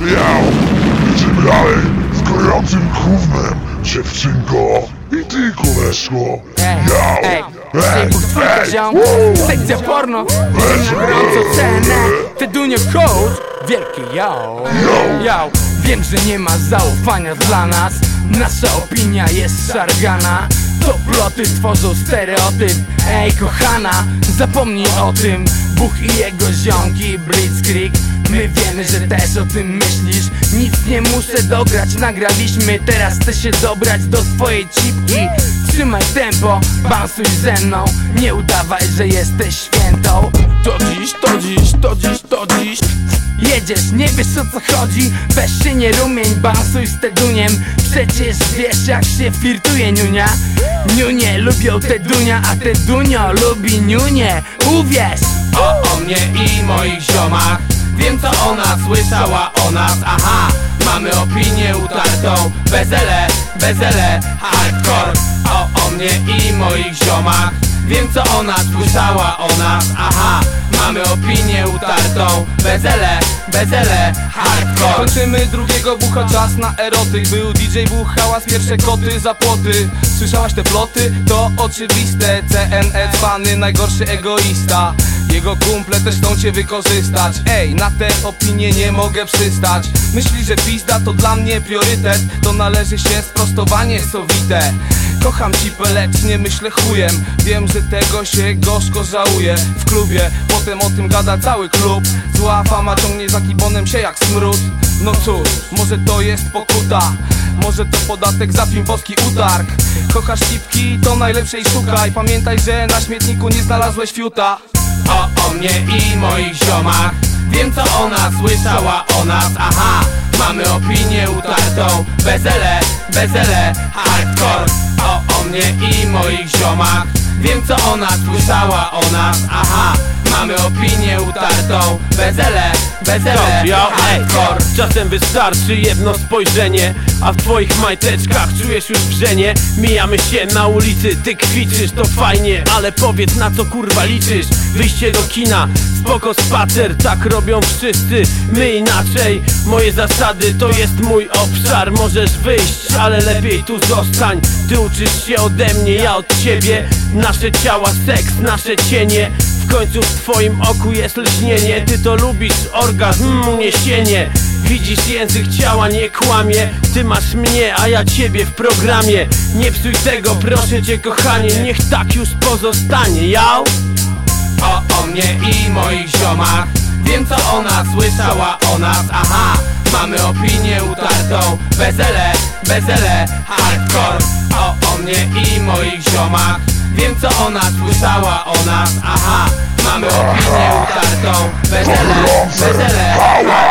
Miał, idziemy dalej. Z gorącym gównem, dziewczynko. I ty, koleżko. Miał, Sekcja porno. Gorącą cenę. Ty dunio coach Wielki yo Yo Wiem, że nie ma zaufania dla nas. Nasza opinia jest szargana. To ploty tworzą stereotyp. Ej kochana Zapomnij o tym. Bóg i jego ziomki Blitzkrieg My wiemy, że też o tym myślisz. Nic nie muszę dograć Nagraliśmy, teraz chcę się dobrać do twojej cipki. Trzymaj tempo, bansuj ze mną. Nie udawaj, że jesteś świętą. To dziś, to dziś, to dziś, to dziś. Jedziesz, nie wiesz o co chodzi. Weź się nie rumień, bansuj z teduniem Przecież wiesz jak się flirtuje niunia. Niunie lubią tedunia, a tedunio lubi niunie. Uwierz! O, o mnie i moich ziomach Wiem co ona słyszała o nas, aha Mamy opinię utartą. Bezele, bezele, hardcore. O, o mnie i moich ziomach. Wiem co ona słyszała o nas, aha Mamy opinię utartą. Bezele, bezele, hardcore. Kończymy drugiego bucha, czas na erotyk. Był DJ buch, hałas, pierwsze koty za płoty. Słyszałaś te ploty? To oczywiste. CNE cwany, najgorszy egoista jego kumple też chcą cię wykorzystać. Ej, na te opinie nie mogę przystać. Myśli, że pizda to dla mnie priorytet. To należy się sprostowanie sowite Kocham cipę, lecz nie myślę chujem. Wiem, że tego się gorzko żałuję. W klubie, potem o tym gada cały klub. Zła fama ciągnie za kibonem się jak smród. No cóż, może to jest pokuta. Może to podatek za pimpowski utarg. Kochasz cipki, to najlepszej szukaj. Pamiętaj, że na śmietniku nie znalazłeś fiuta O, o mnie i moich ziomach. Wiem co ona słyszała o nas, aha Mamy opinię utartą. Bezele, bezele, hardcore. O, o mnie i moich ziomach. Wiem co ona słyszała o nas, aha Mamy opinię utartą. Bezele, bezele, Yo, ej, hardcore. czasem wystarczy jedno spojrzenie A w twoich majteczkach czujesz już wrzenie Mijamy się na ulicy, ty kwiczysz, to fajnie Ale powiedz na co kurwa liczysz? Wyjście do kina, spoko spacer Tak robią wszyscy, my inaczej. Moje zasady to jest mój obszar Możesz wyjść, ale lepiej tu zostań. Ty uczysz się ode mnie, ja od ciebie Nasze ciała, seks, nasze cienie końcu w twoim oku jest lśnienie. Ty to lubisz orgazm, uniesienie. Widzisz język ciała, nie kłamie. Ty masz mnie, a ja ciebie w programie. Nie psuj tego, proszę cię kochanie. Niech tak już pozostanie, jał? O, o mnie i moich ziomach. Wiem co ona słyszała o nas, aha Mamy opinię utartą. Bezele, bezele, hardcore. O, o mnie i moich ziomach Wiem co ona słyszała o nas, aha Mamy opinię utartą. Bezele, hardcore